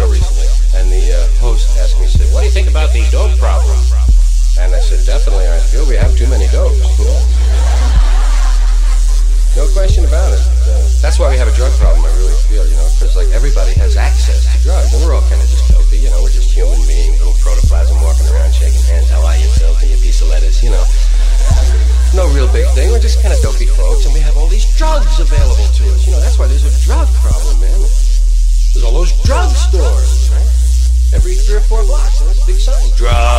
show recently, and the uh, host asked me, said, "What do you think about the dope problem?" And I said, "Definitely, I feel we have too many dopes." no question about it. Uh, that's why we have a drug problem. I really feel, you know, because like everybody has access to drugs, and we're all kind of just dopey. You know, we're just human beings, little protoplasm walking around, shaking hands. How are you, Sylvie? A piece of lettuce, you know. No real big thing. We're just kind of dopey folks, and we have all these drugs available to us. You know, that's why there's a drug problem. Four a big sign. Drugs.